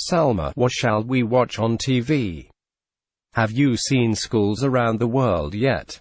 Salma, what shall we watch on TV? Have you seen schools around the world yet?